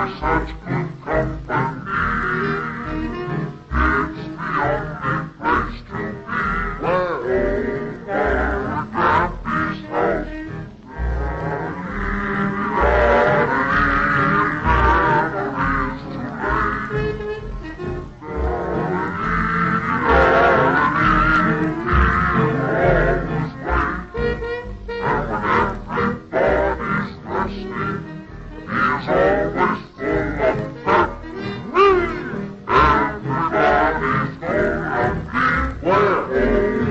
Such good company. Amém.